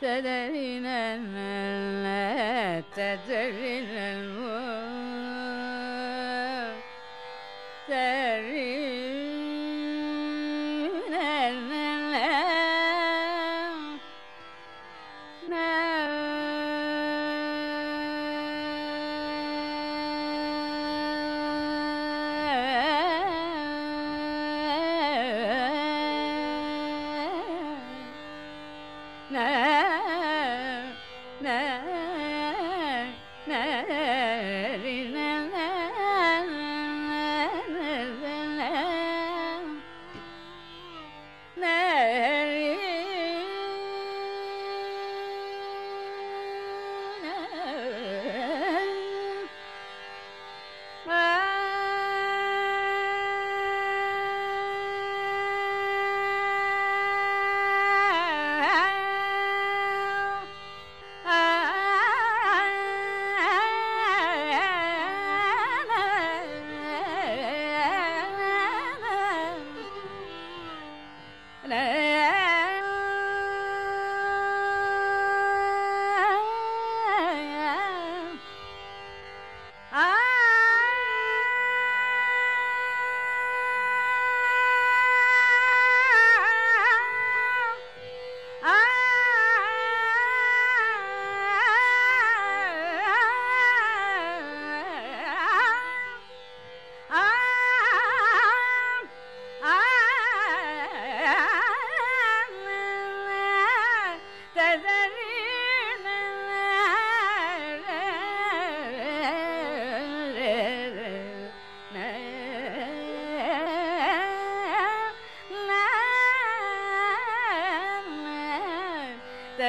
تدرينا لا تدرينا الموت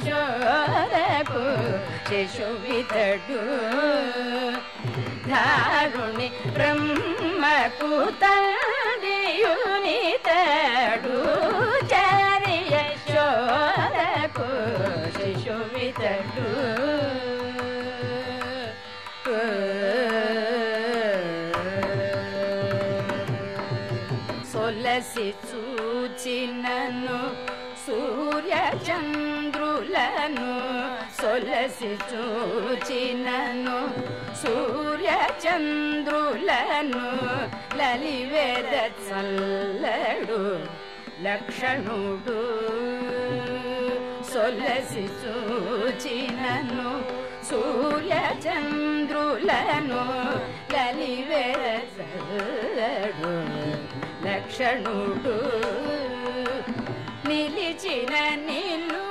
చేరి యశోదకు శిశువితడు ధారుణి బ్రహ్మకు తండ్రియునితడు చారి యశోదకు శిశువితడు సొలసి చూచినను సూర్య చంద్రులను సొలసి చూచినను సూర్య చంద్రులను లలివేద చల్లడు లక్షణుడు. సొలసి చూచినను సూర్య చంద్రులను లలివేద చల్లడు లక్షణుడు. నిలిచిన నిలున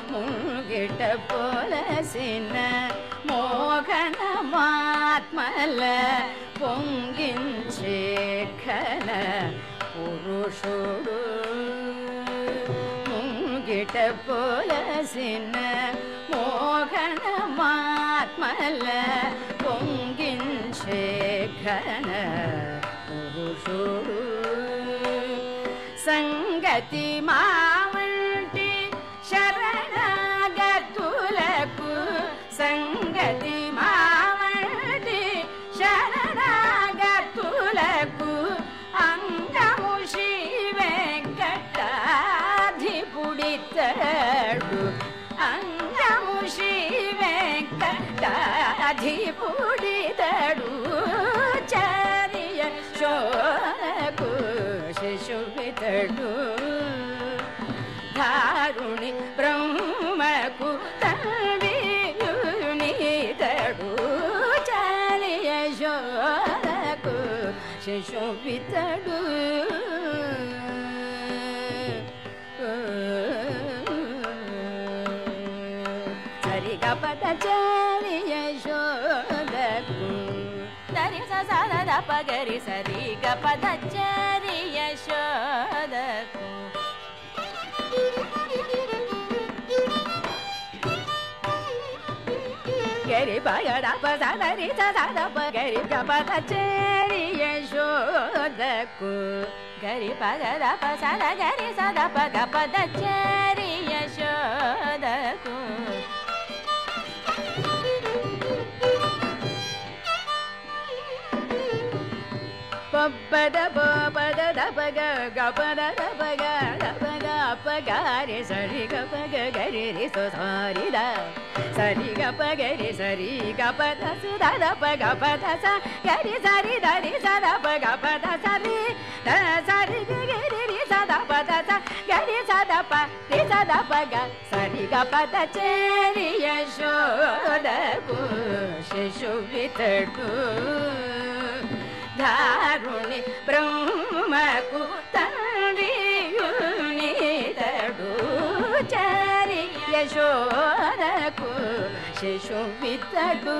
మోహనమాత్మల ముంగిట పొలసిన మోహనమాత్మల పొంగించే ఘన పురుషుడు ముంగిట పొలసిన మోహనమాత్మల పొంగించే ఘన పురుషుడు సంగ సంగతి మావంటి ी मि शरु अङ्गी मे कट्टाधिपुरी तडु अङ्गी मे कट्टाधिपुरु शि शुभित धारुणी శశోభితడు సరిగ పద యశోదకు. శోదకు దరి సద పగరి సరి గ యశోదకు. గరి పగడ పదరి దరి సద పగరి గ పద యశోదకు గరి పగ ద సద గరి సద పగ పద చరి యశోదకు. పద పద దపగ గపద దపగ దపగ పగారి సరి గపగ గరి రి సో సారి దా సరి గపగరి సరి గపద సుద పగ పద స గరి సరి దరి సద పగ పద సరి ద సరి గరి రి సద పద స గరి సద ప రి సద పగ సరి గపద చేరి యశోదకు శిశు వితడు. ధారుణి బ్రహ్మకు తండ్రియునితడు. చరి యశోదకు శిశు వితడు